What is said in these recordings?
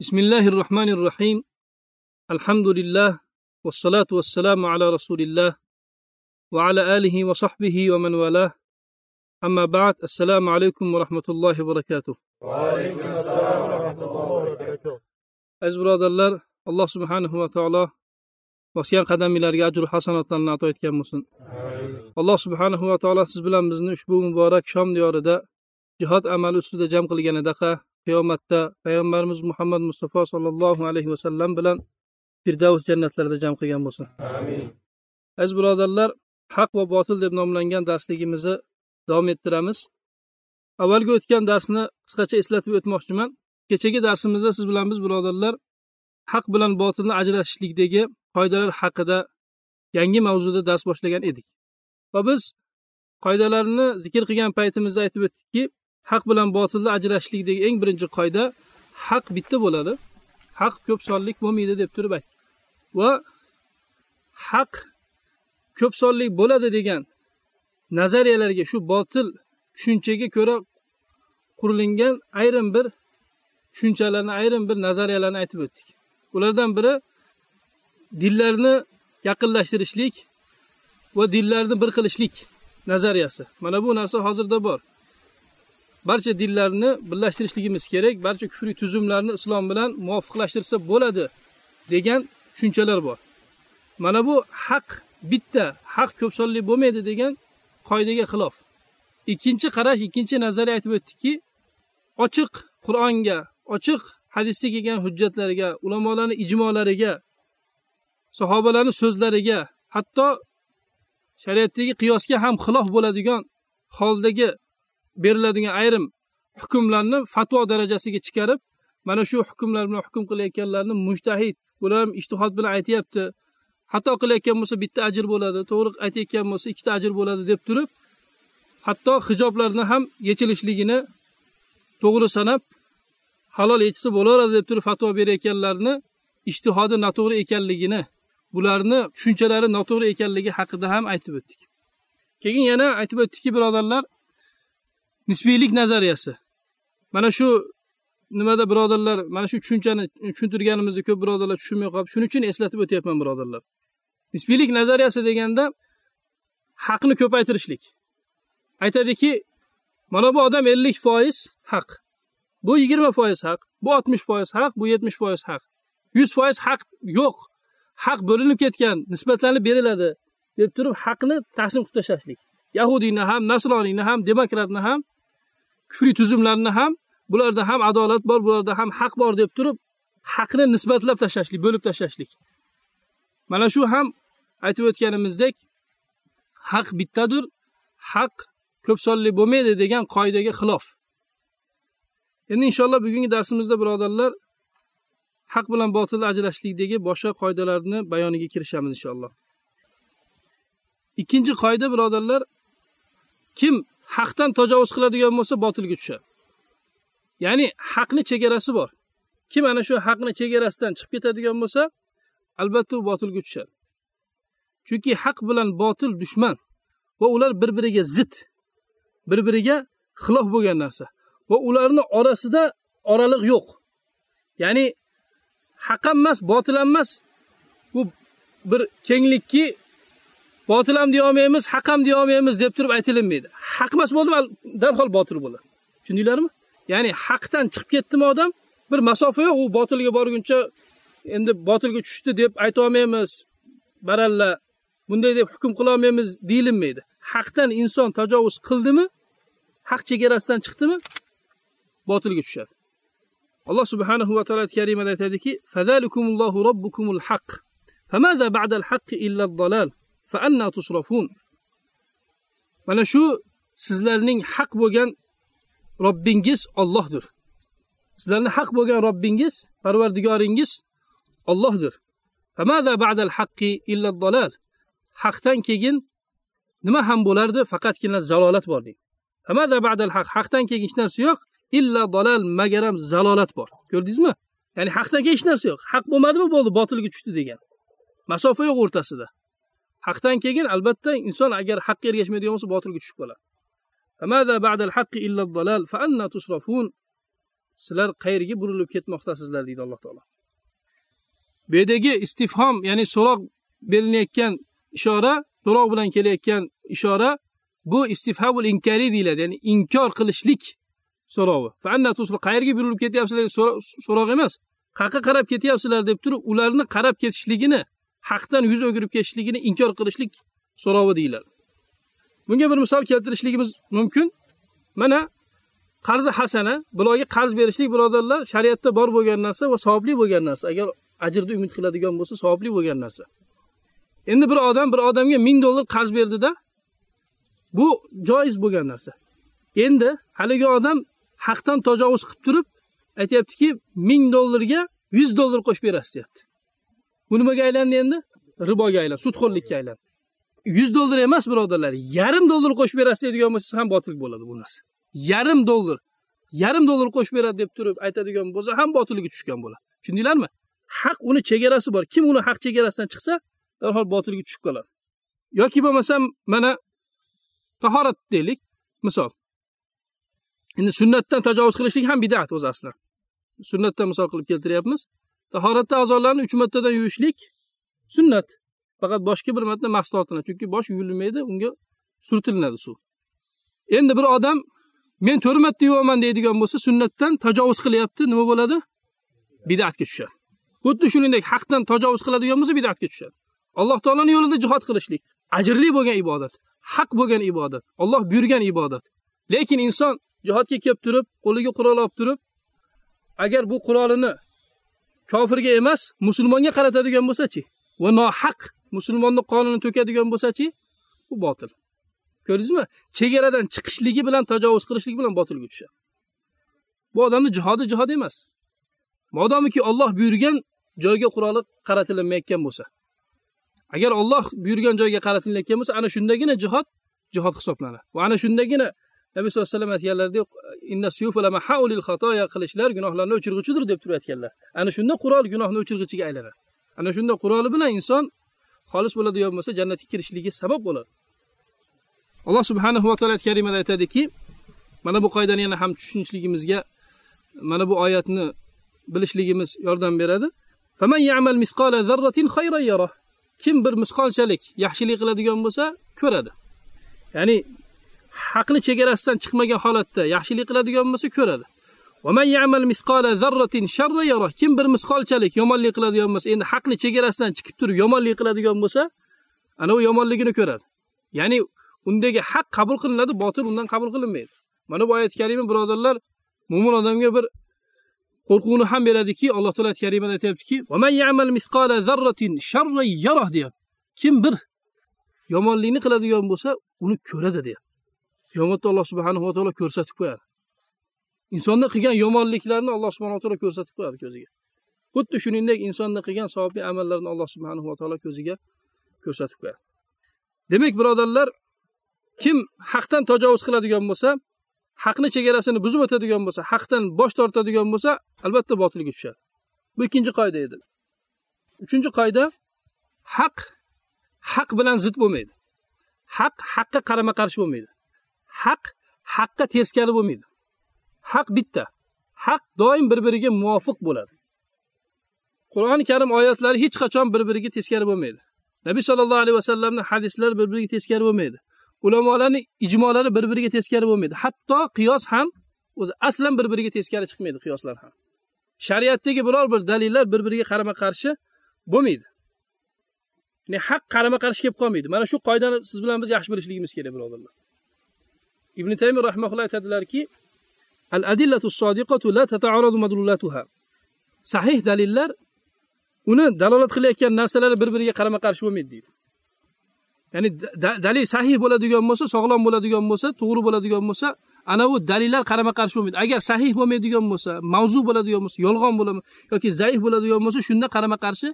بسم الله الرحمن الرحيم الحمد لله والصلاة والسلام على رسول الله وعلى آله وصحبه ومن والاه أما بعد السلام عليكم ورحمة الله وبركاته وعليكم السلام ورحمة الله وبركاته aziz birodarlar alloh subhanahu va taolo bosgan qadaminglarga ajru hasanotlarni ato etgan bo'lsin alloh subhanahu va taolo siz bilan bizni ushbu muborak shom diyorida jihod amali ustida jam qilganidaqa qiyomatda payg'ambarimiz muhammad mustafa sollallohu alayhi vasallam bilan firdavs jannatlarida jam qilgan bo'lsin amin. Aziz birodarlar haq va botil deb nomlangan darsligimizni davom ettiramiz. Avvalgi o'tgan darsni qisqacha eslatib o'tmoqchiman. Kechagi darsimizda siz bilan biz birodarlar haq bilan botilni ajratishlikdagi qoidalar haqida yangi mavzuda dars boshlagan edik. Va biz qoidalarni zikr qilgan paytimizda aytib o'tdikki haq bilan botilni ajratishlikdagi eng birinchi qoida haq bitta bo'ladi haq ko'p sonlik bo'lmaydi deb turib aytdik va haq ko'p sonlik bo'ladi degan nazariyalarga shu botil tushunchaga ko'ra qurilingan ayrim bir tushunchalarni ayrim bir nazariyalarni aytib o'tdik. Ulardan biri dillarni yaqinlashtirishlik va dillarni bir qilishlik nazariyasi. Mana bu narsa hozirda bor. Barcha dinlarni birlashtirishligimiz kerak barcha kufriy tuzumlarni islom bilan muvofiqlashtirsa bo'ladi degan tushunchalar bor. Mana bu haq bitta haq ko'p sonli bo'lmaydi degan qoidaga xilof. Ikkinchi qarash ikkinchi nazariya aytib o'tdikki ochiq qur'onga ochiq hadisda kelgan hujjatlarga ulamolarni ijmolariga sahobalarni so'zlariga hatto shariatdagi qiyosga ham xilof bo'ladigan holdagi beriladigan ayrim hukmlarni fatvo darajasiga chiqarib mana shu hukmlar bilan hukm qilayotganlarni mujtahid bular ham ishtihod bilan aytyapti. Xato qilayotgan bo'lsa bitta ajr bo'ladi to'g'ri aytayotgan bo'lsa ikkita ajr bo'ladi deb turib hatto hijoblarni ham yechilishligini to'g'ri sanab halol yechsa bo'laveradi deb turib fatvo berayotganlarni ishtihodi noto'g'ri ekanligini bularni tushunchalari noto'g'ri ekanligi haqida ham aytib o'tdik. Keyin yana aytib o'tdikki birodarlar nisbiylik nazariyasi. Mana shu nimada birodarlar mana shu tushunchani tushuntirganimizda ko'p birodarlar tushunmay qolib shuning uchun eslatib o'tyapman birodarlar. Nisbiylik nazariyasi deganda haqni ko'paytirishlik. Aytadiki mana bu odam ellik foiz haq. Bu yigirma foiz haq bu oltmish foiz haq bu yetmish foiz haq. Yuz foiz haq yo'q. Haq bo'linib ketgan nisbatlanib beriladi deb turib haqni taqsim qilib tashlashlik. Yahudiyni ham nasroniyni ham demokratni ham kufriy tuzumlarni ham bularda ham adolat bor bularda ham haq bor deb turib haqni nisbatlab tashlashlik bo'lib tashlashlik. Mana shu ham aytib o'tganimizdek haq bittadir haq ko'p sonli bo'lmaydi degan qoidaga xilof. Endi inshaalloh bugungi darsimizda birodarlar haq bilan botilni ajrashlikdagi boshqa qoidalarni bayoniga kirishamiz inshaalloh. Ikkinchi qoida birodarlar kim haqdan tajovuz qiladigan bo'lsa botilga tushadi ya'ni haqni chegarasi bor. Kim ana shu haqni chegarasidan chiqib ketadigan bo'lsa albatta u botilga tushadi chunki haq bilan botil dushman va ular bir biriga zid bir biriga xilof bo'lgan narsa va ularni orasida oraliq yo'q. Ya'ni haq emas botil emas. Bu bir kenglikki botil ham deyolmaymiz haq ham deyolmaymiz deb turib aytilinmaydi. Haq emas bo'ldimi darhol botil bo'ladi tushundinglarmi ya'ni haqdan chiqib ketdimi odam? Bir masofa yo'q u botilga borguncha endi botilga tushdi deb aytolmaymiz baralla bunday deb hukm qilolmaymiz deyilinmaydi haqdan inson tajovuz qildimi? Haq chegarasidan chiqdimi? Botilga tushadi. Alloh subhanahu va taolo karimada aytadiki fazalikumullohu robbukumul haq. Famaza ba'dal haqqi illa dalal mana shu sizlarning haq bo'lgan robbingiz Allohdir. Sizlarning haq bo'lgan robbingiz parvardigoringiz Allohdir. famaza ba'dal haqqi illa dalal haqdan keyin nima ham bo'lardi? Faqatgina zalolat bor deng famaza ba'dal haq haqdan keyin hech narsa yo'q. illa dalal magaram zalolat bor. Ko'rdingizmi? Ya'ni haqdan keyin hech narsa yo'q. Haq bo'lmadimi? Bo'ldi botilga tushdi degan. Masofa yo'q o'rtasida. haqdan keyin albatta inson agar haqqa ergashmaydigan bo'lsa botilga tushib qoladi. Sizlar qayerga burilib ketmoqdasizlar deydi alloh taolo. Bu yerdagi istifhom ya'ni so'roq berilayotgan ishora so'roq bilan kelayotgan ishora bu istifhabul inkari deyiladi ya'ni inkor qilishlik so'rovi qayerga burilib ketyapsizlar so'roq emas qayerqa qarab ketyapsizlar deb turib ularni qarab ketishligini haqdan yuz o'girib ketishligini inkor qilishlik so'rovi deyiladi. Bunga bir misol keltirishligimiz mumkin. Mana qarzi hasana bularga qarz berishlik birodarlar shariatda bor bo'lgan narsa va savobli bo'lgan narsa. Agar ajrni umid qiladigan bo'lsa savobli bo'lgan narsa. Endi bir odam bir odamga ming dollar qarz berdida bu joiz bo'lgan narsa. Endi haligi odam haqdan tajovuz qilib turib aytyaptiki ming dollarga yuz dollar qo'shib berasiz deyapti. Bu nimaga aylandi endi? Riboga aylandi sudxo'rlikka aylandi 100 dollar emas birodarlar. Yarim dollar qo'shib berasiz deydigan bo'lsa ham botil bo'ladi bu narsa. Yarim dollar. Yarim dollar qo'shib beradi deb turib aytadigan bo'lsa ham botillikka tushgan bo'ladi. Tushundinglarmi? Haq uni chegarasi bor. Kim uni haq chegarasidan chiqsa darhol botilga tushib qoladi. Yoki bo'lmasam mana tahorat deylik. Misol. Endi sunnatdan tajovuz qilishlik ham bidat o'z asli sunnatdan misol qilib keltiryapmiz. Tahoratda a'zolarni uch martadan yuvishlik sunnat. Faqat boshga bir marta mahsulotini chunki bosh yuvilmaydi unga surtilinadi suv. Endi bir odam men to'rt marta yuvaman deydigan bo'lsa sunnatdan tajovuz qilyapti nima bo'ladi? Bidatga tushadi. Xuddi shuningdek haqdan tajovuz qiladigan bo'lsa bidatga tushadi. Alloh taoloni yo'lida jihod qilishlik ajrli bo'lgan ibodat haq bo'lgan ibodat olloh buyurgan ibodat. Lekin inson jihodga kelib turib qo'liga qurol olib turib agar bu qurolini kofirga emas musulmonga qaratadigan bo'lsachi? Va nohaq musulmonni qonini to'kadigan bo'lsachi? Bu botil. Ko'rdingizmi? Chegaradan chiqishligi bilan tajovuz qilishligi bilan botilga tushadi. Bu odamni jihodi jihod emas. Modomiki olloh buyurgan joyga quroli qaratilinmayotgan bo'lsa. Agar olloh buyurgan joyga qaratilayotgan bo'lsa ana shundagina jihod jihod hisoblanadi. Va ana shundagina nabiy sallallohu alayhi vasallam aytganlaridek qilishlar gunohlarni o'chirg'uchidir deb turib aytganlar ana shunda qurol gunohni o'chirg'ichiga aylanadi. Ana shunda quroli bilan inson xolis bo'ladigan bo'lsa jannatga kirishligiga sabab bo'ladi. Alloh subhanahu va taolo karimada aytadiki mana bu qoidani yana ham tushunishligimizga mana bu oyatni bilishligimiz yordam beradi. Kim bir misqolchalik yaxshilik qiladigan bo'lsa ko'radi. Ya'ni haqni chegarasidan chiqmagan holatda yaxshilik qiladigan bo'lsa ko'radi. Kim bir misqolchalik yomonlik qiladigan bo'lsa endi haqni chegarasidan chiqib turib yomonlik qiladigan bo'lsa ana u yomonligini ko'radi. Ya'ni undagi haq qabul qilinadi botil undan qabul qilinmaydi. Mana bu oyat kalima birodarlar mo'min odamga bir qo'rquvni ham beradiki alloh taolo zarratin karimada aytyaptiki deyapti kim bir yomonlikni qiladigan bo'lsa uni ko'radi deyapti qiyomatda alloh subhanava taolo ko'rsatib qo'yadi. Insonning qilgan yomonliklarni alloh subhanava taolo ko'rsatib qo'yadi ko'ziga. Xuddi shuningdek insonning qilgan savobli amallarni alloh subhanava taolo ko'ziga ko'rsatib qo'yadi. Demak birodarlar kim haqdan tajovuz qiladigan bo'lsa haqni chegarasini buzib o'tadigan bo'lsa haqdan bosh tortadigan bo'lsa albatta botilga tushadi. Bu ikkinchi qoida edi. Uchinchi qoida haq haq bilan zid bo'lmaydi. Haq haqqa qarama qarshi bo'lmaydi. Haq haqqa teskari bo'lmaydi. Haq bitta. Haq doim bir biriga muvofiq bo'ladi. Qur'oni karim oyatlari hech qachon bir biriga teskari bo'lmaydi. Nabiy sollallohu alayhi vasallamni hadislari bir biriga teskari bo'lmaydi. Ulamolarni ijmolari bir biriga teskari bo'lmaydi. Hatto qiyos ham o'zi aslan bir biriga teskari chiqmaydi qiyoslar ham. Shariatdagi biror bir dalillar bir biriga qarama qarshi bo'lmaydi. Ya'ni haq qarama qarshi kelib qolmaydi. Mana shu qoidani siz bilan biz yaxshi bilishligimiz kerak birodarlar. Ibn taymiy rahmaulloh aytadilarki al adillatu sodiqatu la tata'aradu madlulatuha. Sahih dalillar uni dalolat qilayotgan narsalar bir biriga qarama qarshi bo'lmaydi deydi. Ya'ni dalil sahih bo'ladigan bo'lsa sog'lom bo'ladigan bo'lsa to'g'ri bo'ladigan bo'lsa ana bu dalillar qarama qarshi bo'lmaydi. Agar sahih bo'lmaydigan bo'lsa mavzu bo'ladigan bo'lsa yolg'on bo'ladimi yoki zaif bo'ladigan bo'lsa shunda qarama qarshi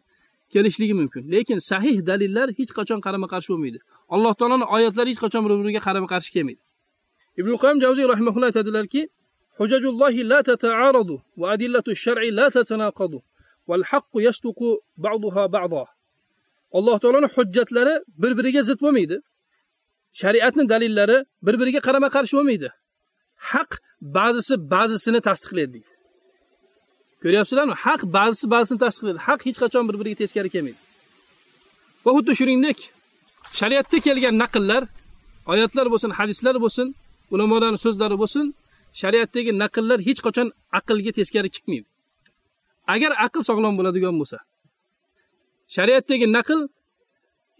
kelishligi mumkin. Lekin sahih dalillar hech qachon qarama qarshi bo'lmaydi. Alloh taoloni oyatlari hech qachon bir biriga qarama qarshi kelmaydi. Ibn qoyim javziy rahmaulloh aytadilarki hujajullohi la tataaradu va adillatu shar'i la tatanaqadu val haqqu yasduqu ba'daha ba'da alloh taoloni hujjatlari bir biriga zid bo'lmaydi. Shariatni dalillari bir biriga qarama qarshi bo'lmaydi. Haq ba'zisi ba'zisini tasdiqlaydi ko'ryapsizlarmi? Haq ba'zisi ba'zisini tasdiqlaydi. Haq hech qachon bir biriga teskari kelmaydi. Va xuddi shuningdek shariatda kelgan naqllar oyatlar bo'lsin hadislar bo'lsin ulamolarni so'zlari bo'lsin shariatdagi naqllar hech qachon aqlga teskari chiqmaydi. Agar aql sog'lom bo'ladigan bo'lsa shariatdagi naql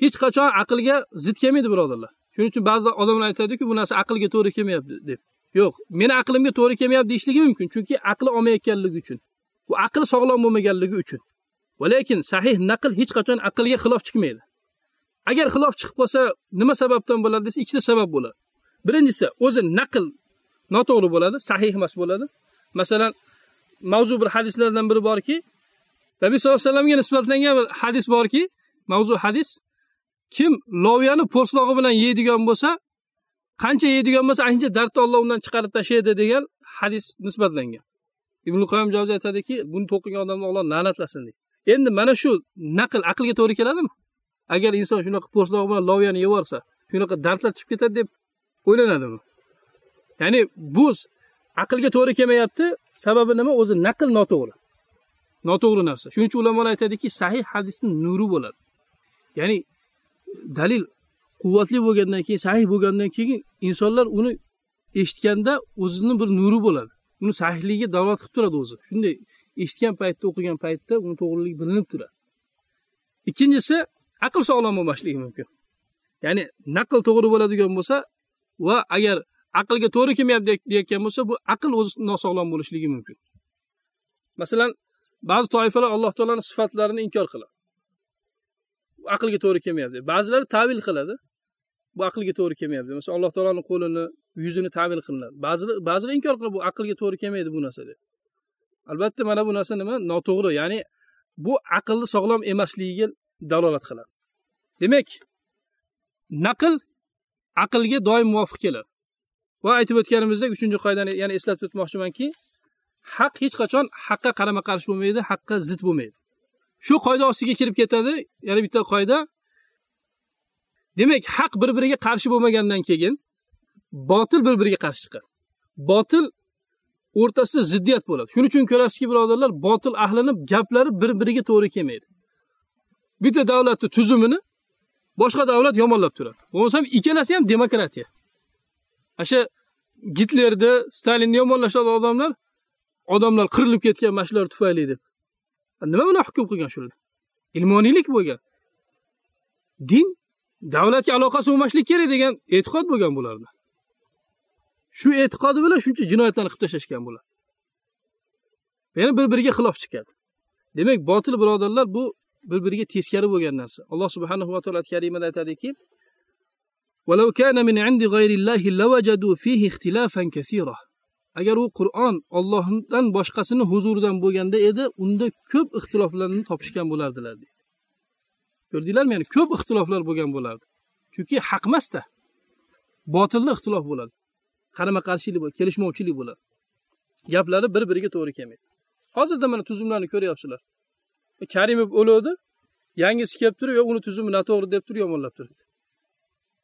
hech qachon aqlga zid kelmaydi birodarlar. Shuning uchun ba'zi odamlar aytadiku bu narsa aqlga to'g'ri kelmayapti deb. Yo'q meni aqlimga to'g'ri kelmayapti deyishligi mumkin chunki aqli olmayotganligi uchun bu aql sog'lom bo'lmaganligi uchun. Va lekin sahih naql hech qachon aqlga xilof chiqmaydi. Agar xilof chiqib qolsa nima sababdan bo'ladi desa ikkita sabab bo'ladi. Birinchisi o'zi naql noto'g'ri bo'ladi sahih emas bo'ladi. Masalan mavzu bir hadislardan biri borki nabiy sallallohu alayhi vasallamga nisbatlangan bir hadis borki mavzu hadis kim loviyani po'stlog'i bilan yeydigan bo'lsa qancha yeydigan bo'lsa ancha dardni olloh undan chiqarib tashlaydi degan hadis nisbatlangan. Ibn qoyim javziy aytadiki buni to'qigan odamni alloh la'natlasin deydi. Endi mana shu naql aqlga to'g'ri keladimi? Agar inson shunaqa po'stlog'i bilan loviyani yeb yuborsa shunaqa dardlar chiqib ketadi deb o'ylanadimi? Ya'ni bu aqlga to'g'ri kelmayapti sababi nima? O'zi naql noto'g'ri. Noto'g'ri narsa. Shuning uchun ulamolar aytadiki sahih hadisni nuri bo'ladi. Ya'ni dalil quvvatli bo'lgandan keyin sahih bo'lgandan keyin insonlar uni eshitganda o'zini bir nuri bo'ladi. Uni sahihligiga dalolat qilib turadi o'zi. Shunday eshitgan paytda o'qigan paytda uni to'g'riligi bilinib turadi. Ikkinchisi aql sog'lom bo'lmasligi mumkin. Ya'ni naql to'g'ri bo'ladigan bo'lsa va agar aqlga to'g'ri kelmayapti deyayotgan bo'lsa bu aql o'zi nosog'lom bo'lishligi mumkin. Masalan ba'zi toifalar alloh taoloni sifatlarini inkor qiladi. Aqlga to'g'ri kelmayapti. Ba'zilari tavil qiladi. Bu aqlga to'g'ri kelmayapti. Masalan alloh taoloni qo'lini yuzini tavil qilinadi. Ba'zilar ba'zilar inkor qiladi bu aqlga to'g'ri kelmaydi bu narsa deb. Albatta mana bu narsa nima? Noto'g'ri. Ya'ni bu aqlni sog'lom emasligiga dalolat qiladi. Demak naql aqlga doim muvofiq keladi. Va aytib o'tganimizdek uchinchi qoidani yana eslatib o'tmoqchimanki haq hech qachon haqqa qarama qarshi bo'lmaydi haqqa zid bo'lmaydi. Shu qoida ostiga kirib ketadi. Yana bitta qoida. Demak haq bir biriga qarshi bo'lmagandan keyin botil bir biriga qarshi chiqadi. Botil o'rtasida ziddiyat bo'ladi. Shuning uchun ko'rasizki birodarlar botil ahlini gaplari bir biriga to'g'ri kelmaydi. Bitta davlatni tuzumini boshqa davlat yomonlab turadi. Bo'lmasam ikkalasi ham demokratiya. O'sha gitlerni stalinni yomonlashadi odamlar odamlar qirilib ketgan mana shular tufayli deb. Nima bilan hukm qilgan shular ilmoniylik bo'lgan. Din davlatga aloqasi bo'lmaslik kerak degan e'tiqod bo'lgan bularda. Shu e'tiqodi bilan shuncha jinoyatlarni qilib tashlashgan bular. Yana bir biriga xilof chiqadi. Demak botil birodarlar bu bir biriga teskari bo'lgan narsa. Alloh subhanahu va taolo karimada aytadiki agar u qur'on ollohdan boshqasini huzuridan bo'lganda edi unda ko'p ixtiloflarni topishgan bo'lardilar deydi. Ko'rdinglarmi? Ya'ni ko'p ixtiloflar bo'lgan bo'lardi. Chunki haq emasda. Botilda ixtilof bo'ladi. Qarama qarshilik bo'ladi kelishmovchilik bo'ladi. Gaplari bir biriga to'g'ri kelmaydi. Hozirda mana tuzumlarni ko'ryapsizlar. E, karimov o'luvdi yangisi kelib turib yo uni tuzumi noto'g'ri deb turib yomonlab turibdi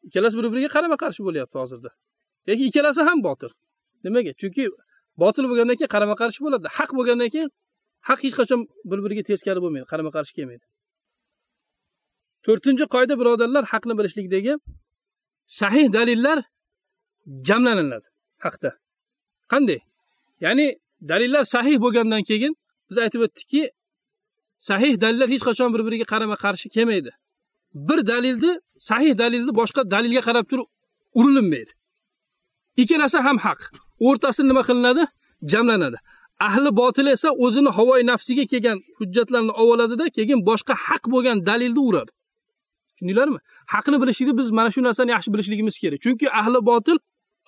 ikkalasi bir biriga qarama qarshi bo'lyapti hozirda lekin ikkalasi ham botil nimaga chunki botil bo'lgandan keyin qarama qarshi bo'ladi haq bo'lgandan keyin haq hech qachon bir biriga teskari bo'lmaydi qarama qarshi kelmaydi. To'rtinchi qoida birodarlar haqni bilishlikdagi sahih dalillar jamlaniladi haqda. Qanday? Ya'ni dalillar sahih bo'lgandan keyin biz aytib o'tdikki sahih dalillar hech qachon bir biriga qarama qarshi kelmaydi. Bir dalilni sahih dalilni boshqa dalilga qarab turib urilinmaydi ikkalasi ham haq. O'rtasi nima qilinadi? Jamlanadi. Ahli botil esa o'zini havoyi nafsiga kelgan hujjatlarni ovoladida keyin boshqa haq bo'lgan dalilni uradi. Tushundinglarmi? Haqni bilishlikda biz mana shu narsani yaxshi bilishligimiz kerak. Chunki ahli botil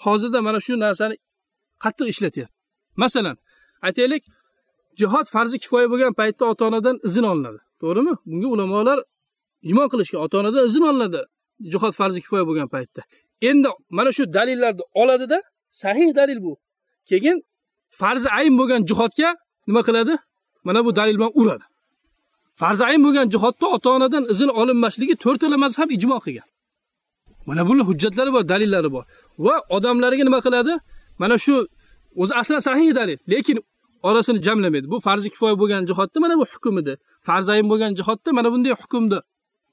hozirda mana shu narsani qattiq ishlatyapti. Masalan aytaylik jihod farzi kifoya bo'lgan paytda ota onadan izn olinadi. To'g'rimi? Bunga ulamolar ijmo qilishga ota onadan izn olinadi jihod farzi kifoya bo'lgan paytda. Endi mana shu dalillarni oladida sahih dalil bu. Keyin farzi ayn bo'lgan jihodga nima qiladi? Mana bu dalil bilan uradi. Farzi ayn bo'lgan jihodda ota onadan izn olinmasligi to'rtala mazhab ijmo qilgan. Mana buni hujjatlari bor dalillari bor. Va odamlarga nima qiladi? Mana shu o'zi aslan sahih dalil lekin orasini jamlamaydi. Bu farzi kifoya bo'lgan jihatda mana bu hukm edi farzayn bo'lgan jihatda mana bunday hukmni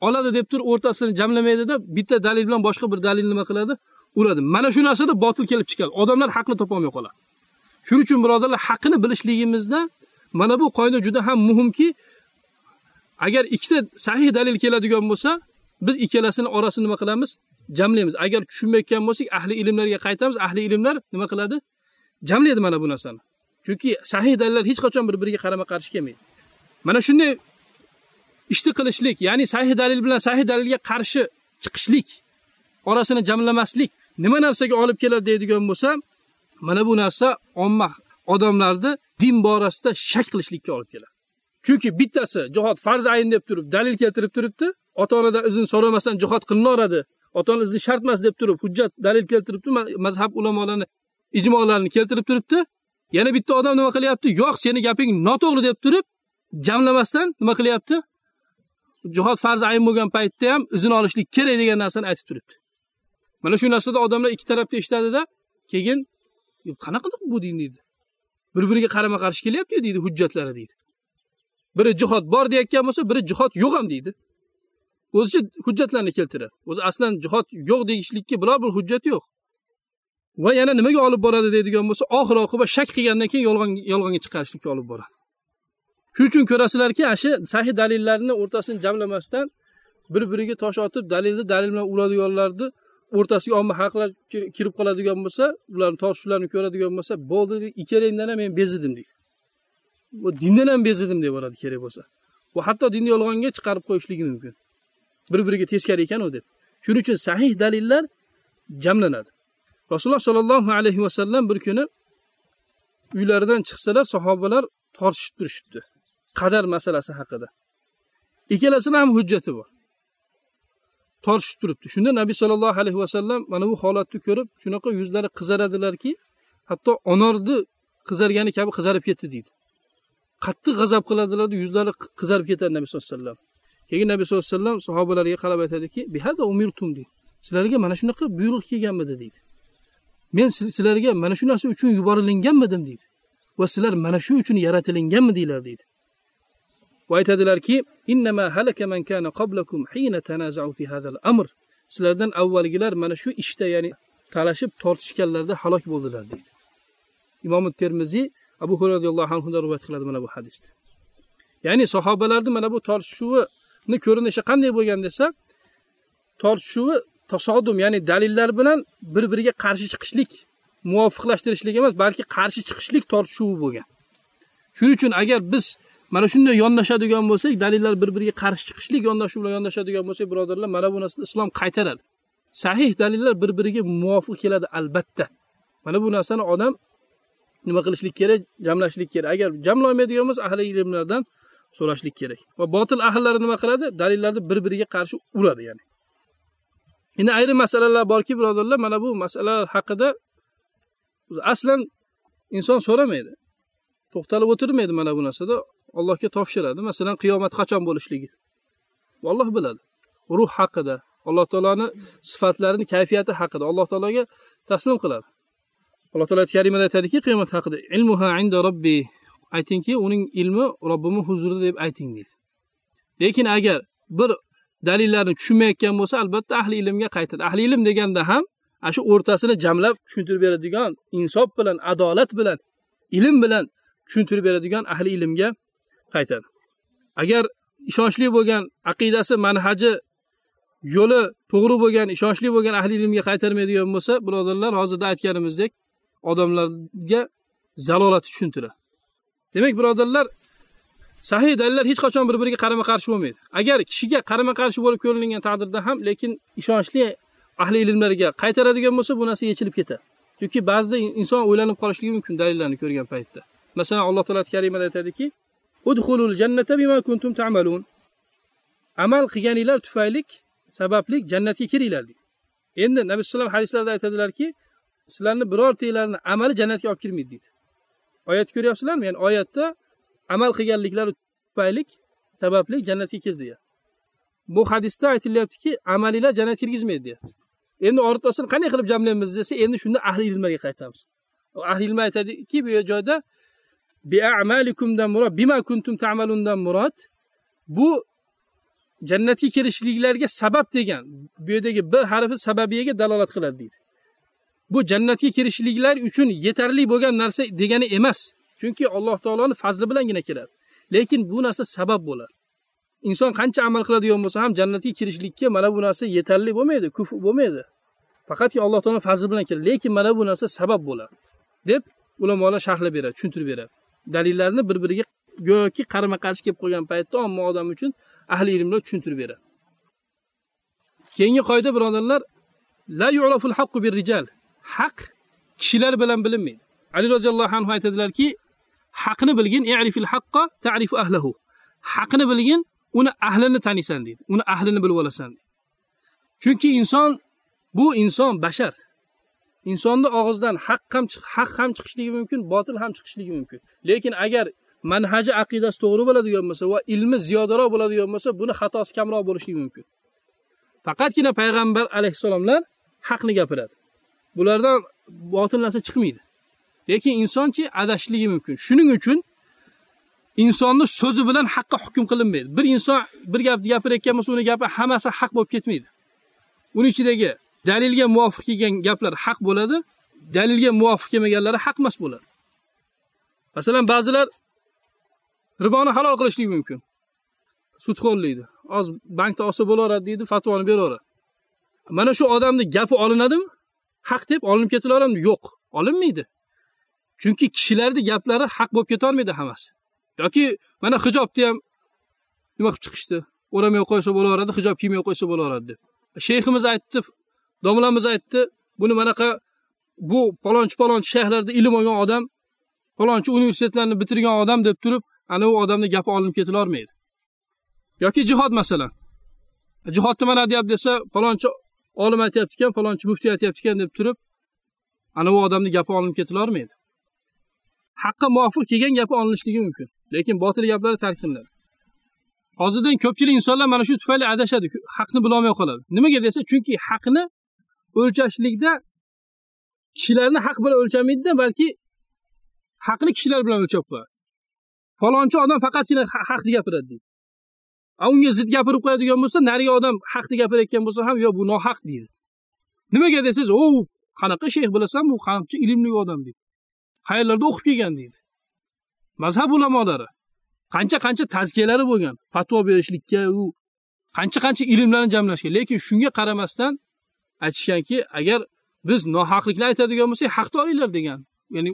oladi deb turib o'rtasini jamlamaydida bitta dalil bilan boshqa bir dalil nima qiladi? Uradi. Mana shu narsada botil kelib chiqadi. Odamlar haqni topolmay qoladi. Shuning uchun birodarlar haqni bilishligimizda mana bu qoida juda ham muhimki agar ikkita sahih dalil keladigan bo'lsa biz ikkalasini orasini nima qilamiz? Jamlaymiz. Agar tushunmayotgan bo'lsak ahli ilmlarga qaytamiz ahli ilmlar nima qiladi? Jamlaydi mana bu narsani. Chunki sahih dalillar hech qachon bir biriga qarama qarshi kelmaydi. Mana shunday ishni qilishlik ya'ni sahih dalil bilan sahih dalilga qarshi chiqishlik orasini jamlamaslik nima narsaga olib keladi deydigan bo'lsa mana bu narsa omma odamlarni din borasida shak qilishlikka olib keladi. Chunki bittasi jihod farz ayn deb turib dalil keltirib turibdi ota onadan izn so'ramasdan jihod qilinaveradi ota ona izni shart emas deb turib hujjat dalil keltiribdi mazhab ulamolarni ijmolarini keltirib turibdi yana bitta odam nima qilyapti? Yo'q seni gaping noto'g'ri deb turib jamlamasdan nima qilyapti? Jihod farz ayin bo'lgan paytda ham izn olishlik kerak degan narsani aytib turibdi. Mana shu narsada odamlar ikki tarafda eshitadida keyin qanaqa bu din? deydi. Bir biriga qarama qarshi kelyapti deydi hujjatlari deydi. Biri jihod bor deyotgan bo'lsa biri jihod yo'q ham deydi. O'zicha hujjatlarni keltiradi. O'zi aslan jihod yo'q deyishlikka biror bir hujjat yo'q. Va yana nimaga olib boradi deydigan bo'lsa oxir oqibat shak qilgandan keyin yolg'on yolg'onga chiqarishlikka olib boradi. Shuning uchun ko'rasizlarki ana shu sahih dalillarni o'rtasini jamlamasdan bir biriga tosh otib dalilni dalil bilan uradiganlarni o'rtasiga omma xalqlar kirib qoladigan bo'lsa ularni tortishuvlarini ko'radigan bo'lsa bo'ldi ikkalangdan ham men bezidim deydi. Bu dindan ham bezidim deb yuboradi kerak bo'lsa. Va hatto dinni yolg'onga chiqarib qo'yishligi mumkin. Bir biriga teskari ekan u deb. Shuning uchun sahih dalillar jamlanadi. Rasululloh sollallohu alayhi vasallam bir kuni uylaridan chiqsalar sahobalar tortishib turishibdi. Qadar masalasi haqida. Ikkalasini ham hujjati bor. Tortishib turibdi. Shunda nabiy sollallohu alayhi vasallam mana bu holatni ko'rib shunaqa yuzlari qizaradilarki hatto onorni qizargani kabi qizarib ketdi deydi. Qattiq g'azab qiladilar yuzlari qizarib ketadi nabiy sallallohu alayhi vasallam keyin nabiy sallallohu alayhi vasallam sahobalarga qarab aytadiki bihada umirtum deydi. Sizlarga mana shunaqa buyruq kelganmidi? deydi. Men sizlarga mana shu narsa uchun yuborilganmidim deydi. Va sizlar mana shu uchun yaratilinganmidinglar deydi. Va aytadilarki innama halaka man kana qablakum hina tanaza'u fi hadal amr. Sizlardan avvalgilar mana shu ishda ya'ni talashib tortishganlarda halok bo'ldilar deydi. Imom termiziy abu hurayra roziyallohu anhudan rivoyat qiladi mana bu hadisni ya'ni sahobalarni mana bu tortishuvini ko'rinishi qanday bo'lgan desa tortishuvi tasodum ya'ni dalillar bilan bir biriga qarshi chiqishlik muvofiqlashtirishlik emas balki qarshi chiqishlik tortishuvi bo'lgan. Shuning uchun agar biz mana shunday yondashadigan bo'lsak dalillar bir biriga qarshi chiqishlik yondashuv bilan yondashadigan bo'lsak birodarlar mana bu narsani islom qaytaradi. Sahih dalillar bir biriga muvofiq keladi albatta. Mana bu narsani odam nima qilishlik kerak? Jamlashlik kerak. Agar jamlolmaydigan bo'lsa ahli ilmlardan so'rashlik kerak. Va botil ahllari nima qiladi? Dalillarni bir biriga qarshi uradi ya'ni. Endi ayrim masalalar borki birodarlar mana bu masalalar haqida aslan inson so'ramaydi. To'xtalib o'tirmaydi mana bu narsada. Allohga topshiradi. Masalan qiyomat qachon bo'lishligi. Olloh biladi. Ruh haqida alloh taoloni sifatlarini kayfiyati haqida alloh taologa taslim qiladi. Alloh taolo karimada aytadiki qiyomat haqida ilmuha inda robbi. Aytingki uning ilmi robbimni huzurida deb ayting deydi. Lekin agar bir dalillarni tushunmayotgan bo'lsa albatta ahli ilmga qaytadi. Ahli ilm deganda ham ana shu o'rtasini jamlab tushuntirib beradigan insof bilan adolat bilan ilm bilan tushuntirib beradigan ahli ilmga qaytadi. Agar ishonchli bo'lgan aqidasi manhaji yo'li to'g'ri bo'lgan ishonchli bo'lgan ahli ilmga qaytarmaydigan bo'lsa birodarlar hozirda aytganimizdek odamlarga zalolatni tushuntiradi. Demak birodarlar sahiy dalillar hech qachon bir biriga qarama qarshi bo'lmaydi. Agar kishiga qarama qarshi bo'lib ko'ringan taqdirda ham lekin ishonchli ahli ilmlarga qaytaradigan bo'lsa bu narsa yechilib ketadi. Chunki ba'zida inson o'ylanib qolishligi mumkin dalillarni ko'rgan paytda. Masalan alloh taolo karimada aytadiki "Udkhulul jannata bima kuntum ta'malun. Amal qilganinglar tufaylik sabablik jannatga kiringlar deydi. Endi nabiy sallam hadislarda aytadilarki sizlarni birortanglarni amali jannatga olib kirmaydi deydi. Oyat ko'ryapsizlarmi? Ya'ni oyatda amal qilganliklari tufaylik sababli jannatga kirdi bu hadisda aytilyaptiki amalinglar jannatga kirgizmaydi deya. Endi o'rtasini qanday qilib jamlaymiz desa endi shunda ahli ilmlarga qaytamiz. Ahli ilm aytadiki bu joyda bi a'malikumdan murod bima kuntum ta'malundan murod bu jannatga kirishliklarga sabab degan bu yerdagi b harfi sababiyaga dalolat qiladi deydi. Bu jannatga kirishliklar uchun yetarli bo'lgan narsa degani emas. Chunki alloh taoloni fazli bilangina keladi. Lekin bu narsa sabab bo'ladi. Inson qancha amal qiladigan bo'lsa ham jannatga kirishlikka mana bu narsa yetarli bo'lmaydi kuf bo'lmaydi. Faqatki alloh taolo fazli bilan keladi. Lekin mana bu narsa sabab bo'ladi deb ulamolar sharhlab beradi tushuntirib beradi. Dalillarni bir biriga go'yoki qarama qarshi kelib qolgan paytda omma odam uchun ahli ilmlar tushuntirib beradi. Keyingi qoida birodarlar la yu'raful haqqu bir rijal. Haq kishilar bilan bilinmaydi. Ali roziyallohu anhu aytadilarki haqni bilgin i'rifil haqqa ta'rifu ahlihi haqni bilgin uni ahlini tanisan deydi. Uni ahlini bilib olasan chunki inson bu inson bashar. Insonni og'zidan haq ham haq ham chiqishligi mumkin botil ham chiqishligi mumkin. Lekin agar manhaji aqidasi to'g'ri bo'ladigan bo'lsa va ilmi ziyodaroq bo'ladigan bo'lsa buni xatosi kamroq bo'lishligi mumkin. Faqatgina payg'ambar alayhissalomlar haqni gapiradi. Bulardan botil narsa chiqmaydi. Lekin insonchi adashishligi mumkin. Shuning uchun insonni so'zi bilan haqqa hukm qilinmaydi. Bir inson bir gapni gapirayotgan bo'lsa uni gapi hammasi haq bo'lib ketmaydi. Uni ichidagi dalilga muvofiq kelgan gaplar haq bo'ladi dalilga muvofiq kelmaganlari haq emas bo'ladi. Masalan ba'zilar riboni halol qilishligi mumkin. Sudxo'rlikni hozir bankda olsa bo'laveradi deydi fatvoni beraveradi. Mana shu odamni gapi olinadimi? Haq deb olinib ketilaveradimi yo'q olinmaydi. Chunki kishilarni gaplari haq bo'lib ketolmaydi hammasi? Yoki mana hijobni ham nima qilib chiqishdi? O'ramay qo'ysa bo'laveradi hijob kiymay qo'ysa bo'laveradi deb. Shayximiz aytdi domlamiz aytdi buni manaqa bu palonchi palonchi shayxlarda ilm olgan odam palonchi universitetlarni bitirgan odam deb turib ana u odamni gapi olinib ketilavermaydi. Yoki jihod masalan. Jihodni mana deyapti desa palonchi olim aytyapti ekan palonchi muftiy aytyapti ekan deb turib ana u odamni gapi olinib ketilavermaydi. Haqqa muvofiq kelgan gapi olinishligi mumkin. Lekin botil gaplar tark qilinadi hozirdan ko'pchilik insonlar mana shu tufayli adashadi. Haqni bilolmay qoladi. Nimaga desa chunki haqni o'lchashlikda kishilarni haq bilan o'lchamaydida balki haqni kishilar bilan o'lchab qo'yadi. Falonchi odam faqatgina haqni gapiradi deydi. A unga zid gapirib qo'yadigan bo'lsa narigi odam haqni gapirayotgan bo'lsa ham yo bu nohaq deydi. Nimaga desangiz o qanaqa shayx bilasanmi bu qancha ilmli odam deydi. Qayerlarda o'qib kelgan deydi. Mazhab ulamolari. Qancha qancha tazkiyalari bo'lgan. Fatvo berishlikka u qancha qancha ilmlarni jamlashgan. Lekin shunga qaramasdan aytishganki agar biz nohaqlikni aytadigan bo'lsak haqni olinglar degan. Ya'ni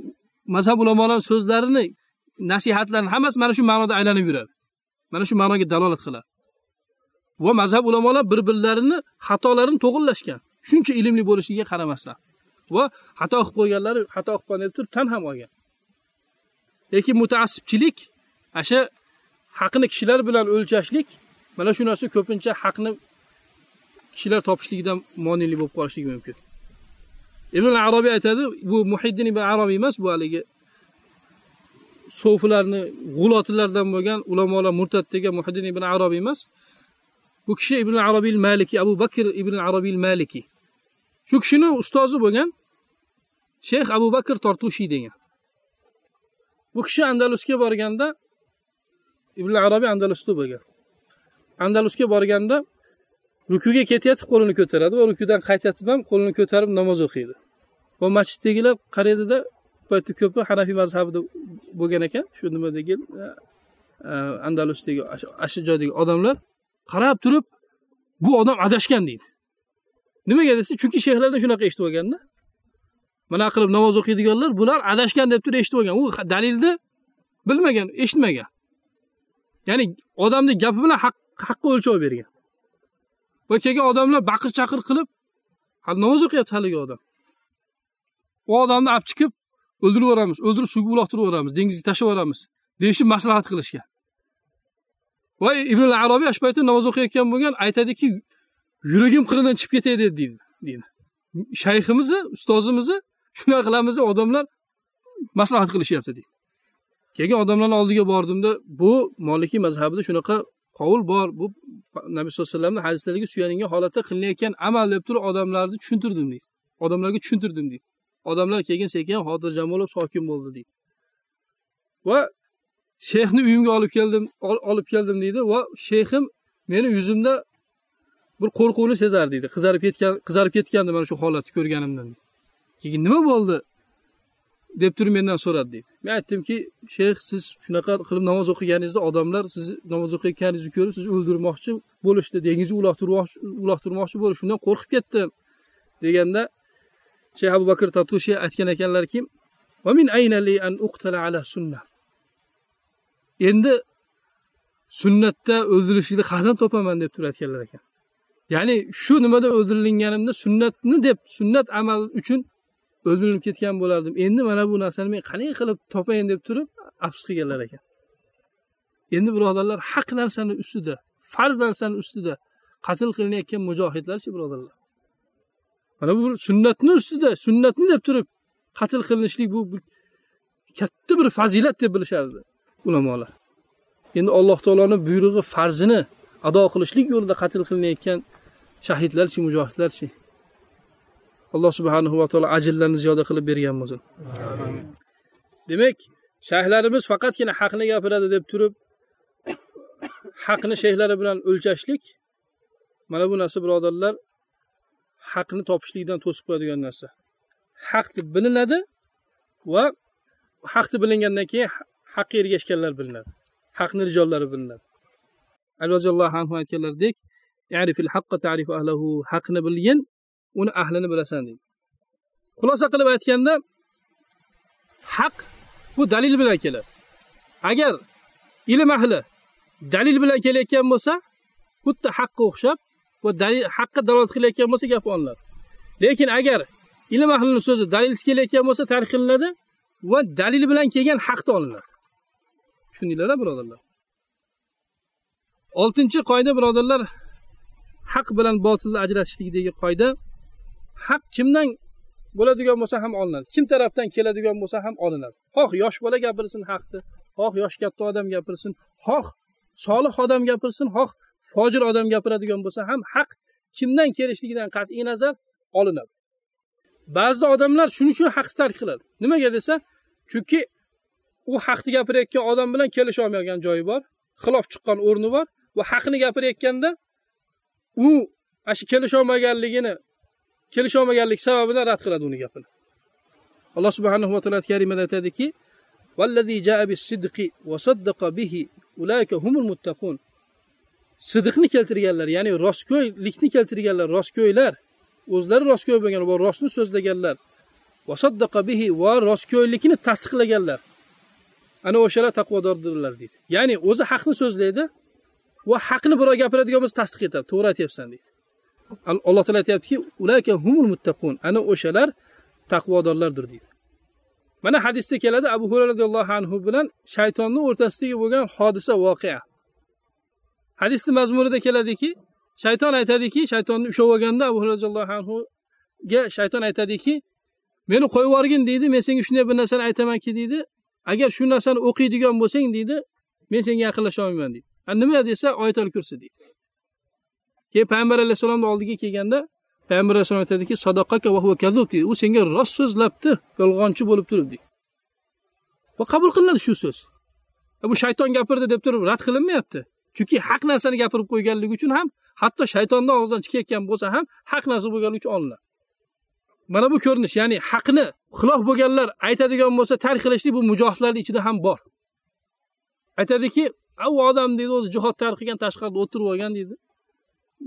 mazhab ulamolari so'zlarini nasihatlarini hammasi mana shu ma'noda aylanib yuradi. Mana shu ma'noga dalolat qiladi. Va mazhab ulamolar bir birlarini xatolarini to'g'irlashgan. Shuncha ilmli bo'lishiga qaramasdan. Va xato qilib qo'yganlari xato qilib qo'ygan deb turib tan ham olgan. Lekin mutaassibchilik asha haqni kishilar bilan o'lchashlik mana shu narsa ko'pincha haqni kishilar topishligidan moneli bo'lib qolishligi mumkin. Ibn arabiy aytadi bu muhiddin ibn arabiy emas bu haligi so'filarni g'ulotilardan bo'lgan ulamolar murtad degan muhiddin ibn arabiy emas. Bu kishi ibn arobiy maliki abu bakr ibn arobiy maliki shu kishini ustozi bo'lgan shayx abu bakr tortushiy degan. Bu kishi andalusga borganda ibn Arabi andalusda bo'lgan. Andalusga borganda rukuga ketayotib qo'lini ko'taradi va rukudan qaytayotib ham qo'lini ko'tarib namoz o'qiydi. Va masjiddagilar qaraydida paytda ko'pi hanafiy mazhabida bo'lgan ekan. Shu nimadagi e, e, andalusdagi shu joydagi odamlar qarab turib bu odam adashgan deydi. Nimaga desa chunki shayxlardan shunaqa eshitib olganda mana qilib namoz o'qiydiganlar bular adashgan deb turib eshitib olgan. U dalilni bilmagan eshitmagan. Ya'ni odamni gapi bilan haqqa o'lchov bergan. Va kelgan odamlar baqir chaqir qilib hali namoz o'qiyapti haligi odam. U odamni olib chiqib o'ldirib yuboramiz o'ldirib suvga uloqtirib yuboramiz dengizga tashlab yuboramiz deyishib maslahat qilishgan. Va ibn arobiy shu paytda namoz o'qiyotgan bo'lgan aytadiki yuragim qinidan chiqib ketay dedi deydi deydi. Shayximizni ustozimizni shunaqa qilamiz odamlar maslahat qilishyapti deydi. Keyin odamlarni oldiga bordimda bu molikiy mazhabida shunaqa qovul bor. Bu nabiy sallallohu alayhi vasallamni hadislariga suyangan holatda qilinayotgan amal deb turib odamlarni tushuntirdim deydi. Odamlarga tushuntirdim deydi. Odamlar keyin sekin xotirjam bo'lib sokin bo'ldi deydi. Va shayxni uyimga olib keldim olib keldim deydi. Va shayxim meni yuzimda bir qo'rquvni sezardi deydi. Qizarib ketgan qizarib ketgandi mana shu holatni ko'rganimdan keyin nima bo'ldi? deb turib mendan so'radi deydi. Men aytdimki shayx siz shunaqa qilib namoz o'qiganingizda odamlar sizni namoz o'qiyotganingizni ko'rib sizni o'ldirmoqchi bo'lishdi dengizni uloqtirmoqchi bo'lishdi bo'ldi shundan qo'rqib ketdim. deganda shayx abu bakr tatushi aytgan ekanlarki endi sunnatda o'ldirishlikni qayerdan topaman deb turayotganlar ekan. Ya'ni shu nimada o'ldirilganimda sunnatni deb sunnat amal uchun o'ldirilib ketgan bo'lardim. Endi mana bu narsani men qanday qilib topayin deb turib afsus qilganlar ekan. Endi birodarlar haq narsani ustida farz narsani ustida qatl qilinayotgan mujohidlarchi birodarlar? Mana bu sunnatni ustida sunnatni deb turib qatl qilinishlik bu katta bir fazilat deb bilishardi ulamolar. Endi alloh taoloni buyrug'i farzini ado qilishlik yo'lida qatl qilinayotgan shahidlarchi mujohidlarchi alloh subhanahu va taolo ajrlarini ziyoda qilib bergan bo'lsin demak shayxlarimiz faqatgina haqni gapiradi deb turib haqni shayxlari bilan o'lchashlik mana bu narsa birodarlar haqni topishlikdan to'sib qo'yadigan narsa. Haq deb bilinadi va haq deb bilingandan keyin haqqa ergashganlar bilinadi. Haqni rijollari bilinadi. Ali roziyallohu anhu aytganlaridek haqni bilgin uni ahlini bilasan deydi. Xulosa qilib aytganda haq bu dalil bilan keladi. Agar ilm ahli dalil bilan kelayotgan bo'lsa xuddi haqqa o'xshab va dalil haqqa dalolat qilayotgan bo'lsa gap olinadi. Lekin agar ilm ahlini so'zi dalilsiz kelayotgan bo'lsa tark qilinadi va dalil bilan kelgan haqda olinadi. Tushundinglar birodarlar? Oltinchi qoida birodarlar haq bilan botilni ajratishlikdagi qoida haq kimdan bo'ladigan bo'lsa ham olinadi. Kim tarafdan keladigan bo'lsa ham olinadi. Xoh yosh bola gapirsin haqni. Xoh yosh katta odam gapirsin. Xoh solih odam gapirsin. Xoh fojir odam gapiradigan bo'lsa ham haq kimdan kelishligidan qat'iy nazar olinadi. Ba'zida odamlar shuning uchun haqni tark qiladi. Nimaga desa chunki u haqni gapirayotgan odam bilan kelisholmagan joyi bor xilof chiqqan o'rni bor va haqni gapirayotganda u ana shu kelisha olmaganligini kelisholmaganlik sababidan rad qiladi uni gapini. Alloh subhanahu va taolo karimada aytadiki sidiqni keltirganlar ya'ni rostgo'ylikni keltirganlar rostgo'ylar o'zlari rostgo'y bo'lgan va rostni so'zlaganlar bihi va rostgo'ylikni tasdiqlaganlar. Ana o'shalar taqvodordirlar deydi. Ya'ni o'zi haqni so'zlaydi va haqni birov gapiradigan bo'lsa tasdiq etadi. To'g'ri aytyapsan deydi. Alloh taolo aytyaptiki ulayka humul muttaqun ana o'shalar taqvodorlardir deydi. Mana hadisda keladi abu hurayra roziyallohu anhu bilan shaytonni o'rtasidagi bo'lgan hodisa voqea. Hadisni mazmunida keladiki shayton aytadiki shaytonni ushlab olganda abu hurayra roziyallohu anhuga shayton aytadiki meni qo'yib yuborgin deydi men senga shunday bir narsani aytamanki deydi agar shu narsani o'qiydigan bo'lsang deydi men senga yaqinlasha olmayman deydi. Nima desa oyatul kursi deydi. Keyin payg'ambar alayhissalomni oldiga kelganda payg'ambar alayhissalom aytadiki sadaqaka va huva kazub deydi u senga rost so'zlabdi yolg'onchi bo'lib turib deydi va qabul qilinadi shu so'z. E, bu shayton gapirdi deb turib rad qilinmayapti. Chunki haq narsani gapirib qo'yganligi uchun ham hatto shaytonni og'zidan chiqayotgan bo'lsa ham haq narsa bo'lganligi uchun olinadi. Mana bu ko'rinish ya'ni haqni xilof bo'lganlar aytadigan bo'lsa tark qilishlik bu mujohidlarni ichida ham bor. Aytadiki u odam deydi o'zi jihod tark qilgan tashqarida o'tirib olgan deydi.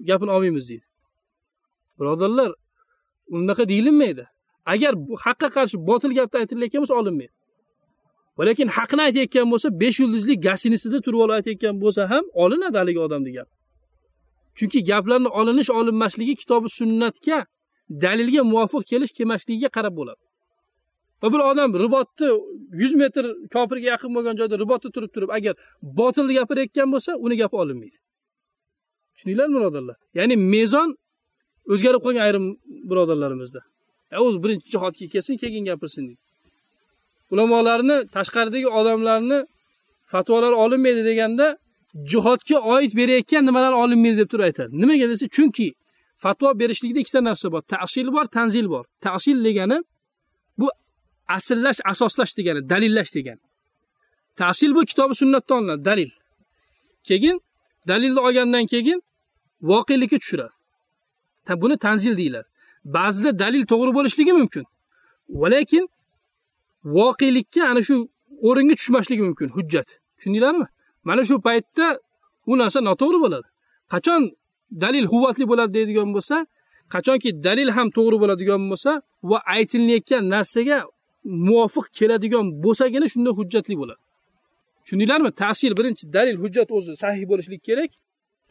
Gapini olmaymiz deydi. Birodarlar unaqa deyilinmaydi agar bu haqqa qarshi botil gapni aytilayotgan bo'lsa olinmaydi. Lekin haqni aytayotgan bo'lsa besh yulduzlik gasinisida turib olib aytayotgan bo'lsa ham olinadi haligi odamni gap. Chunki gaplarni olinish olinmasligi kitobi sunnatga dalilga muvofiq kelish kelmasligiga qarab bo'ladi. Va bir odam ribotni yuz metr kofirga yaqin bo'lgan joyda ribotda turib turib agar botilni gapirayotgan bo'lsa uni gapi olinmaydi. Tushundinglarmi birodarlar? Ya'ni mezon o'zgarib qolgan ayrim birodarlarimizda. E, O'zi birinchi jihodga kelsin keyin gapirsin deydi. Ulamolarni tashqaridagi odamlarni fatvolari olinmaydi deganda jihodga oid berayotgan nimalar olinmaydi deb turib aytadi. Nimaga desa chunki fatvo berishlikda ikkita narsa bor. Tasil bor tanzil bor. Tasil degani bu asrlash asoslash degani dalillash degani. Ta'shil bu kitobi sunnatdan olinadi dalil. Keyin dalilni olgandan keyin voqelikka tushiradi. Buni tanzil deyiladi. Ba'zida dalil to'g'ri bo'lishligi mumkin. Va lekin voqelikka ana shu o'ringa tushmasligi mumkin hujjat. Tushundinglarmi mana shu paytda u narsa noto'g'ri bo'ladi. Qachon dalil quvvatli bo'ladi deydigan bo'lsa qachonki dalil ham to'g'ri bo'ladigan bo'lsa va aytilayotgan narsaga muvofiq keladigan bo'lsagina shunda hujjatli bo'ladi. Tushundinglarmi? Tasil birinchi dalil hujjat o'zi sahih bo'lishligi kerak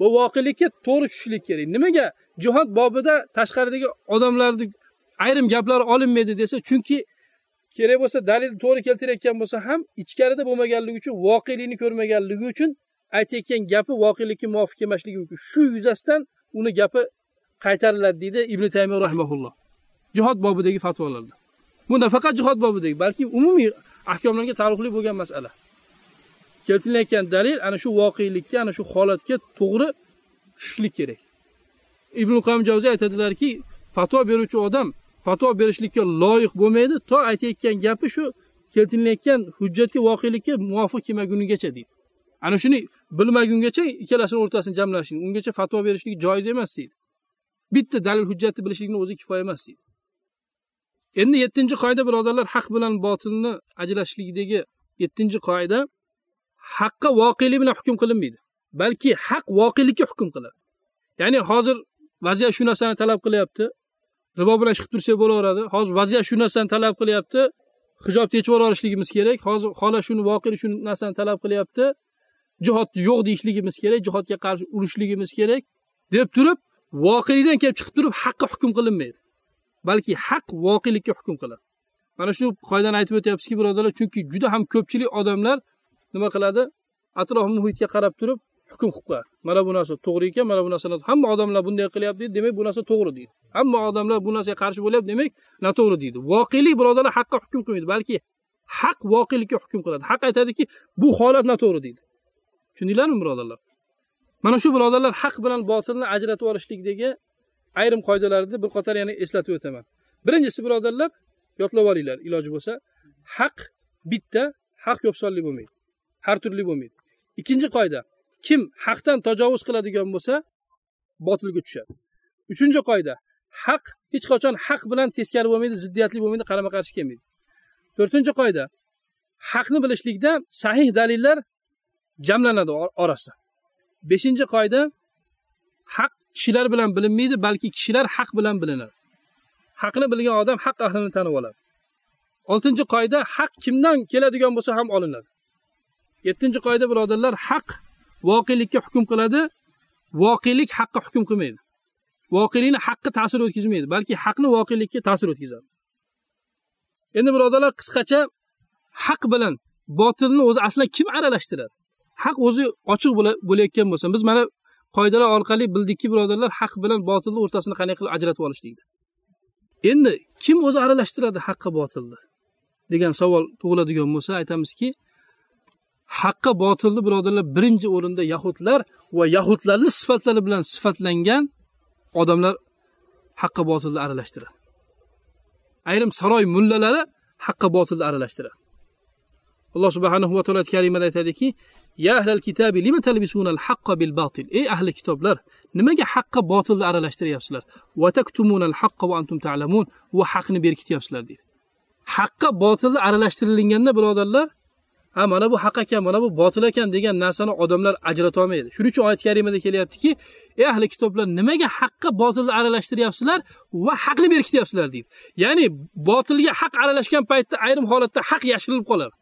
va voqelikka to'g'ri tushishlik kerak. Nimaga? Jihod bobida tashqaridagi odamlarni ayrim gaplari olinmaydi desa chunki kerak bo'lsa dalil to'g'ri keltirayotgan bo'lsa ham ichkarida bo'lmaganligi uchun voqelikni ko'rmaganligi uchun aytayotgan gapi voqelikka muvofiq kelmasligi mumkin. Shu yuzasidan uni gapi qaytariladi deydi ibn taymiya rahimaulloh jihod bobidagi fatvolarda bu nafaqat jihod bobidagi balki umumiy ahkomlarga taalluqli bo'lgan masala. Keltirilayotgan dalil ana shu voqelikka ana shu holatga to'g'ri tushishlik kerak. Ibn qayim javziy aytadilarki fatvo beruvchi odam fatvo berishlikka loyiq bo'lmaydi to aytayotgan gapi shu keltirilayotgan hujjatga voqelikka muvofiq kelmagunigacha deydi. Ana shuni bilmagungacha ikkalasini o'rtasini jamlashing ungacha fatvo berishlik joiz emas deydi. Bitta dalil hujjatni bilishlikni o'zi kifoya emas deydi. Endi yettinchi qoida birodarlar haq bilan botilni ajratishlikdagi yettinchi qoida haqqa voqelik bilan hukm qilinmaydi balki haq voqelikka hukm qiladi. Ya'ni hozir vaziyat shu narsani talab qilyapti ribo bilan chiqib tursak bo'laveradi. Hozir vaziyat shu narsani talab qilyapti hijobni yechib yuborishligimiz kerak. Hozir xola shuni voqelik shu narsani talab qilyapti jihodni yo'q deyishligimiz kerak jihodga qarshi urushligimiz kerak deb turib voqelikdan kelib chiqib turib haqqa hukm qilinmaydi balki haq voqelikka hukm qiladi. Mana shu qoidani aytib o'tyapmizki birodarlar chunki juda ham ko'pchilik odamlar nima qiladi? Atrof muhitga qarab turib hukm qilib qo'yadi. Mana bu narsa to'g'ri ekan mana bu narsa hamma odamlar bunday qilyapti deydi demak bu narsa to'g'ri deydi. Hamma odamlar bu narsaga qarshi bo'lyapti demak noto'g'ri deydi. Voqelik birodarlar haqqa hukm qilmaydi balki haq voqelikka hukm qiladi. Haq aytadiki bu holat noto'g'ri deydi. Tushundinglarmi birodarlar? Mana shu birodarlar haq bilan botilni ajratib olishlikdagi ayrim qoidalarni bir qator yana eslatib o'taman. Birinchisi birodarlar yodlab olinglar iloji bo'lsa. Haq bitta haq ko'p sonli bo'lmaydi. Har turli bo'lmaydi. Ikkinchi qoida. Kim haqdan tajovuz qiladigan bo'lsa botilga tushadi. Uchinchi qoida. Haq hech qachon haq bilan teskari bo'lmaydi ziddiyatli bo'lmaydi qarama qarshi kelmaydi. To'rtinchi qoida. Haqni bilishlikda sahih dalillar jamlanadi orasi beshinchi qoida. Haq kishilar bilan bilinmaydi balki kishilar haq bilan bilinadi. Haqni bilgan odam haq ahlini tanib oladi. Oltinchi qoida. Haq kimdan keladigan bo'lsa ham olinadi. Yettinchi qoida birodarlar haq voqelikka hukm qiladi. Voqelik haqqa hukm qilmaydi. Voqelikni haqqa ta'sir o'tkazmaydi balki haqni voqelikka ta'sir o'tkazadi. Endi birodarlar qisqacha haq bilan botilni o'zi aslan kim aralashtiradi? Haq o'zi ochiq bo'layotgan bo'lsa biz mana qoidalar orqali bildikki birodarlar haq bilan botilni o'rtasini qanday qilib ajratib olishlikni endi kim o'zi aralashtiradi haqqa botilni? degan savol tug'iladigan bo'lsa aytamizki haqqa botilni birodarlar. Birinchi o'rinda yahudlar va yahudlarni sifatlari bilan sifatlangan odamlar haqqa botilni aralashtiradi. Ayrim saroy mullalari haqqa botilni aralashtiradi. Alloh subhanahu va taolo karimada aytadiki ya ahlal kitabi lima talbisunal haqqa bil batil ey ahli kitoblar nimaga haqqa botilni aralashtiryapsizlar? Va taktumunal haqqa va antum ta'lamun? Va haqni berkityapsizlar deydi. Haqqa botilni aralashtirilganda birodarlar ha mana bu haq ekan mana bu botil ekan degan narsani odamlar ajratolmaydi shuning uchun oyat karimada kelyaptiki ey ahli kitoblar nimaga haqqa botilni aralashtiryapsizlar va haqni berkityapsizlar? deydi. Ya'ni botilga haq aralashgan paytda ayrim holatda haq yashirilib qoladi.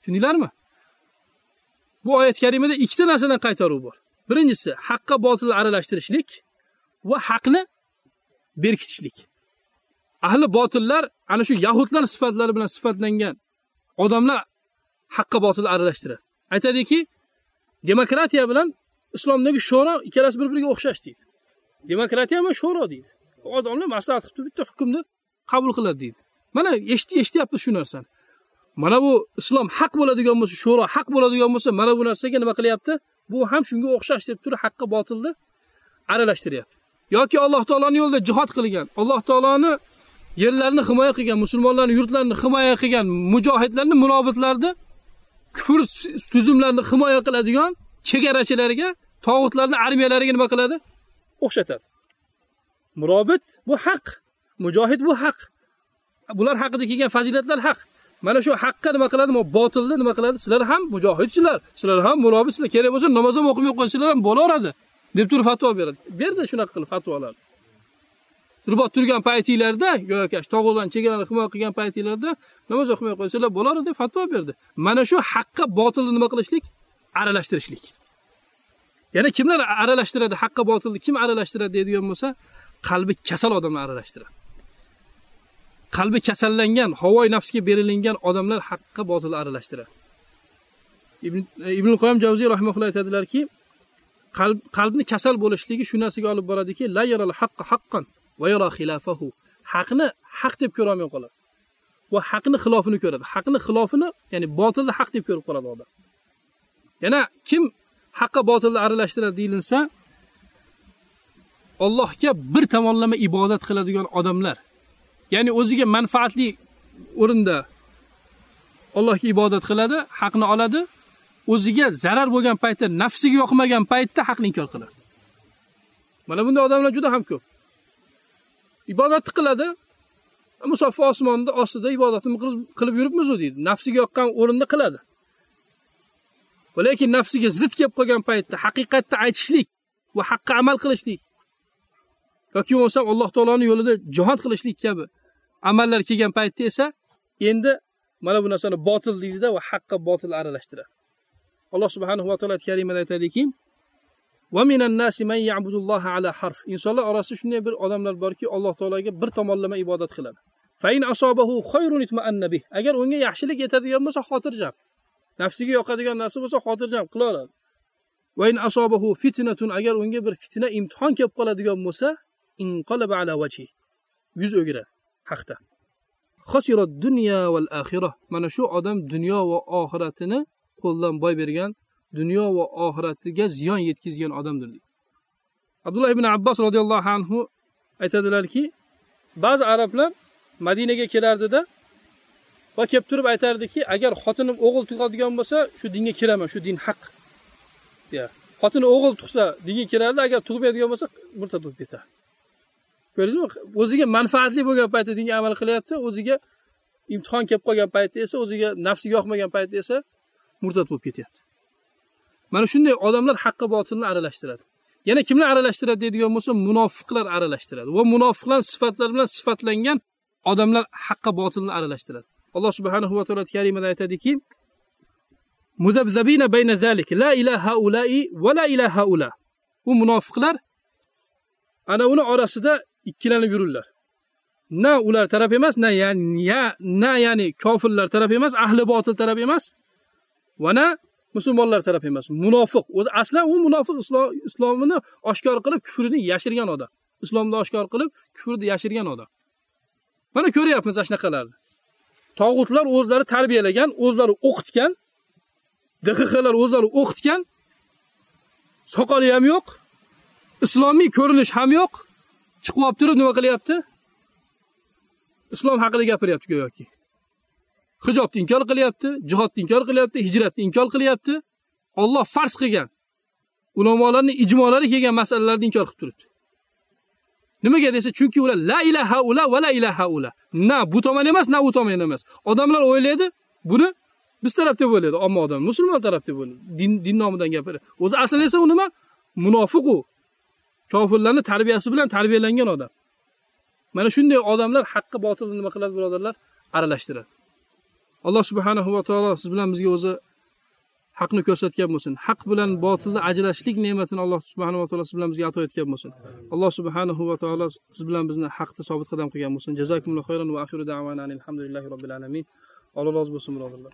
Tushundinglarmi? Bu oyat karimada ikkita narsadan qaytaruv bor. Birinchisi haqqa botilni aralashtirishlik va haqni berkitishlik. Ahli botillar ana shu yahudlar sifatlari bilan sifatlangan odamlar haqqa botilni aralashtiradi aytadiki demokratiya bilan islomdagi sho'ro ikkalasi bir biriga o'xshash deydi. Demokratiya ham sho'ro deydi. Odamlar maslahat qilib turib bitta hukmni qabul qiladi deydi. Mana eshitib eshityapmiz shu narsani. Mana bu islom haq bo'ladigan bo'lsa sho'ro haq bo'ladigan bo'lsa mana bu narsaga nima qilyapti? Bu ham shunga o'xshash deb turib haqqa botilni aralashtiryapti. Yoki alloh taoloni yo'lida jihod qilgan alloh taoloni yerlarini himoya qilgan musulmonlarni yurtlarini himoya qilgan mujohidlarni munobitlarni kufr tuzumlarini himoya qiladigan chegarachilariga tog'utlarni armiyalariga nima qiladi? O'xshatadi. Murobit bu haq mujohid bu haq. Bular haqida kelgan fazilatlar haq. Mana shu haqqa nima qiladi? Botilni nima qiladi? Sizlar ham mujohidsizlar sizlar ham murobitsizlar kerak bo'lsa namoz ham o'qimay qo'ysanglar ham bo'laveradi deb turib fatvo beradi. Berdi shunaqa qilib fatvolar. Ribot turgan paytinglarda go'yoki tog'udan chegarani himoya qilgan paytinglarda namoz o'qimay qo'ysanglar bo'lardi deb fatvo berdi. Mana shu haqqa botilni nima qilishlik? Aralashtirishlik. Yana kimlar aralashtiradi? Haqqa botilni kim aralashtiradi deydigan bo'lsa qalbi kasal odamlar aralashtiradi. Qalbi kasallangan havoy nafsga berilingan odamlar haqqa botilni aralashtiradi. Ibn ibn qoyim javziy rahimaulloh aytadilarki qalb qalbni kasal bo'lishligi shu narsaga olib boradiki la yaral haqqa haqqan. Haqni haq deb ko'rolmay qoladi. Va haqni xilofini ko'radi. Haqni xilofini ya'ni botilni haq deb ko'rib qoladi odam. Yana kim haqqa botilni aralashtiradi deyilinsa Allohga bir tomonlama ibodat qiladigan odamlar ya'ni o'ziga manfaatli o'rinda Allohga ibodat qiladi haqni oladi o'ziga zarar bo'lgan paytda nafsiga yoqmagan paytda haqni inkor qiladi. Mana bunday odamlar juda ham ko'p. Ibodatni qiladi. Musaffo osmonni ostida ibodatni qilib yuribmizu deydi. Nafsiga yoqqan o'rinda qiladi. Lekin nafsiga zid kelib qolgan paytda haqiqatni aytishlik va haqqa amal qilishlik yoki bo'lmasam alloh taoloni yo'lida jihod qilishlik kabi amallar kelgan paytda esa endi mana bu narsani botil deydida va haqqa botil aralashtiradi. Alloh subhanahu va taolo karimada aytadiki nasi man ya'budulloha ala harf insonlar orasida shunday bir odamlar borki alloh taologa bir tomonlama ibodat qiladi. fain asobahu khayrun itma'anna bih agar unga yaxshilik yetadigan bo'lsa xotirjam. Nafsiga yoqadigan narsa bo'lsa xotirjam qila oladi va in asobahu fitnatun agar unga bir fitna imtihon kelib qoladigan bo'lsa inqalaba ala vajhi yuz o'giradi haqda. mana shu odam dunyo va oxiratini qo'ldan boy bergan dunyo va oxiratiga ziyon yetkazgan odamdir deydi. Abdulloh ibn abbos roziyallohu anhu aytadilarki ba'zi arablar madinaga kelardida va kelib turib aytardiki agar xotinim o'g'il tug'adigan bo'lsa shu dinga kiraman shu din haq. Deya xotini o'g'il tug'sa dinga kirardi agar tug'maydigan bo'lsa murtad bo'lib ketadi ko'rdingizmi? O'ziga manfaatli bo'lgan paytda dinga amal qilyapti o'ziga imtihon kelib qolgan paytda esa o'ziga nafsiga yoqmagan paytda esa murtad bo'lib ketyapti. Mana shunday odamlar haqqa botilni aralashtiradi. Yana kimlar aralashtiradi deydigan bo'lsa munofiqlar aralashtiradi va munofiqlar sifatlari bilan sifatlangan odamlar haqqa botilni aralashtiradi. Alloh subhanahu va taolo karimada aytadiki muzabzabina bayna zalik la ilaha ulai va la ilaha ula. U munofiqlar ana uni orasida ikkilanib yururlar. Na ular taraf emas na ya, na ya'ni kofirlar taraf emas ahli botil taraf emas va na musulmonlar taraf emas. Munofiq. O'zi aslan u munofiq islomini oshkor qilib kufrini yashirgan odam. Islomni oshkor qilib kufrni yashirgan odam. Mana ko'ryapmiz ana shunaqalarni tog'utlar o'zlari tarbiyalagan o'zlari o'qitgan dxxlar o'zlari o'qitgan. Soqoli ham yo'q islomiy ko'rinish ham yo'q. Chiqib olib turib nima qilyapti? Islom haqida gapiryapti go'yoki. Hijobni inkor qilyapti jihodni inkor qilyapti hijratni inkor qilyapti. Alloh farz qilgan ulamolarning ijmolari kelgan masalalarni inkor qilib turibdi. Nimaga desa chunki ular la ilaha ula va la ilaha ula. Na bu tomon emas na u tomon emas. Odamlar o'ylaydi buni biz taraf deb o'ylaydi. Ammo odam musulmon taraf deb o'ylaydi. Din din nomidan gapiradi. O'zi aslida esa u nima? Munofiq u. Kofirlarni tarbiyasi bilan tarbiyalangan odam. Mana shunday odamlar haqqi botilni nima qiladi birodarlar? Aralashtiradi. Alloh subhanahu va taolo siz bilan bizga o'zi haqni ko'rsatgan bo'lsin. Haq bilan botilni ajrashlik ne'matini alloh subhanahu va taolo siz bilan bizga ato etgan bo'lsin. Alloh subhanahu va taolo siz bilan bizni haqda sobit qadam qilgan bo'lsin. Jazakumulloh xayron va axiru davana alhamdulillahi robbil alamin. Alloh rozi bo'lsin birodarlar.